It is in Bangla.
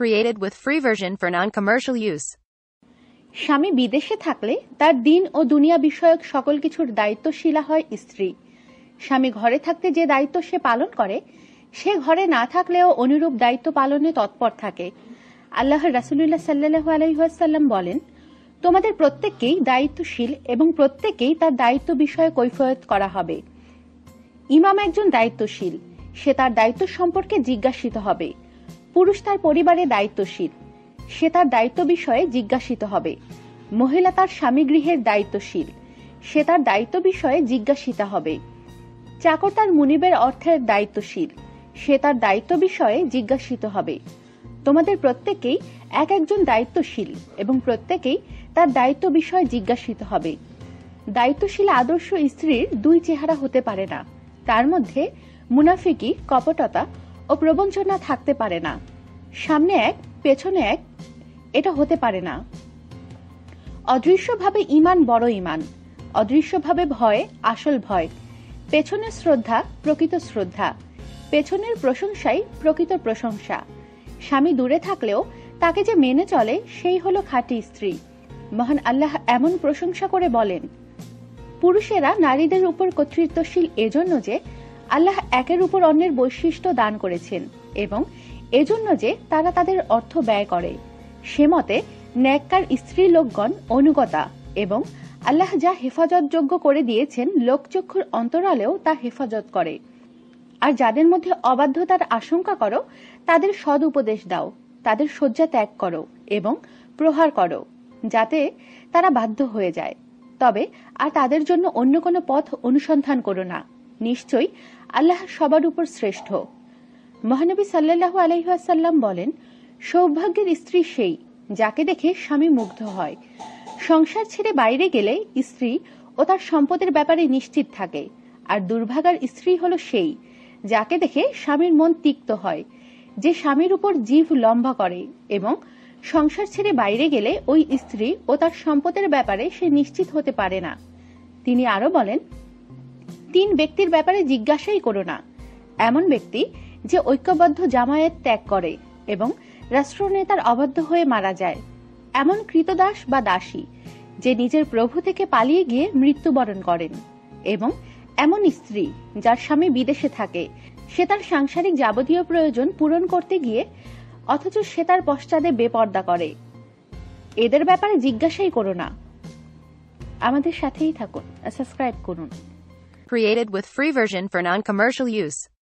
Created with free version for non-commercial use. স্বামী বিদেশে থাকলে তার দিন ও দুনিয়া বিষয়ক সকল কিছুর দায়িত্বশীলা হয় স্ত্রী। স্বামী ঘরে থাকতে যে দায়িত্ব সে পালন করে, সে ঘরে না থাকলেও অনুরূপ দায়িত্ব পালনে তৎপর থাকে। আল্লাহ রাসুল্লাহ সাল্লাহ আলহাসাল্লাম বলেন, তোমাদের প্রত্যেককেই দায়িত্বশীল এবং প্রত্যেকেই তার দায়িত্ব বিষয়ে কৈফয়ত করা হবে। ইমাম একজন দায়িত্বশীল, সে তার দায়িত্ব সম্পর্কে জিজ্ঞাসিত হবে। পুরুষ তার পরিবারে দায়িত্বশীল। সে তার দায়িত্ব বিষয়ে জিজ্ঞাসিত হবে। মহিলা তার স্বামী গৃহের দায়িত্বশীল। সে তার দায়িত্ব বিষয়ে জিজ্ঞাসিত হবে। চাকর তার মুনিবের অর্থের দায়িত্বশীল। সে তার দায়িত্ব বিষয়ে জিজ্ঞাসিত হবে। তোমাদের প্রত্যেকেই এক একজন দায়িত্বশীল এবং প্রত্যেকেই তার দায়িত্ব বিষয়ে জিজ্ঞাসিত হবে। দায়িত্বশীল আদর্শ স্ত্রীর দুই চেহারা হতে পারে না। তার মধ্যে মুনাফিকি, কপটতা ও প্রবঞ্চনা থাকতে পারে না। সামনে এক, পেছনে এক, এটা হতে পারে না। অদৃশ্যভাবে ইমান বড় ইমান, অদৃশ্যভাবে ভয় আসল ভয় পেছনের শ্রদ্ধা প্রকৃত শ্রদ্ধা, পেছনের প্রশংসাই প্রকৃত প্রশংসা। স্বামী দূরে থাকলেও তাকে যে মেনে চলে সেই হলো খাঁটি স্ত্রী। মহান আল্লাহ এমন প্রশংসা করে বলেন, পুরুষেরা নারীদের উপর কর্তৃত্বশীল এজন্য যে আল্লাহ একের উপর অন্যের বৈশিষ্ট্য দান করেছেন। এবং এজন্য যে তারা তাদের অর্থ ব্যয় করে। সে মতে, ন্যাক্কার স্ত্রী লোকগণ অনুগতা এবং আল্লাহ যা হেফাজতযোগ্য করে দিয়েছেন লোকচক্ষুর অন্তরালেও তা হেফাজত করে। আর যাদের মধ্যে অবাধ্যতার আশঙ্কা করো, তাদের সদ উপদেশ দাও, তাদের শয্যা ত্যাগ করো এবং প্রহার করো, যাতে তারা বাধ্য হয়ে যায়। তবে আর তাদের জন্য অন্য কোনো পথ অনুসন্ধান করো না। নিশ্চয়ই আল্লাহ সবার উপর শ্রেষ্ঠ। মহানবী সাল্লাহ আলহাসাল্লাম বলেন, সৌভাগ্যের স্ত্রী সেই যাকে দেখে স্বামী মুগ্ধ হয়। সংসার ছেড়ে বাইরে গেলে স্ত্রী ও তার সম্পদের ব্যাপারে নিশ্চিত থাকে। আর দুর্ভাগার স্ত্রী হল সেই যাকে দেখে স্বামীর মন তিক্ত হয়, যে স্বামীর উপর জীব লম্বা করে এবং সংসার ছেড়ে বাইরে গেলে ওই স্ত্রী ও তার সম্পদের ব্যাপারে সে নিশ্চিত হতে পারে না। তিনি আরও বলেন, তিন ব্যক্তির ব্যাপারে জিজ্ঞাসাই করো না। এমন ব্যক্তি যে ঐক্যবদ্ধ জামায়াত ত্যাগ করে এবং রাষ্ট্রনেতার অবাধ্য হয়ে মারা যায়। এমন কৃতদাস বা দাসী যে নিজের প্রভু থেকে পালিয়ে গিয়ে মৃত্যুবরণ করেন এবং এমন স্ত্রী যার স্বামী বিদেশে থাকে, সে তার সাংসারিক যাবতীয় প্রয়োজন পূরণ করতে গিয়ে অথচ সে তার পশ্চাদে বেপর্দা করে। এদের ব্যাপারে জিজ্ঞাসাই করো না। আমাদের সাথেই থাকুন সাবস্ক্রাইব করুন। Created with free version for non-commercial use.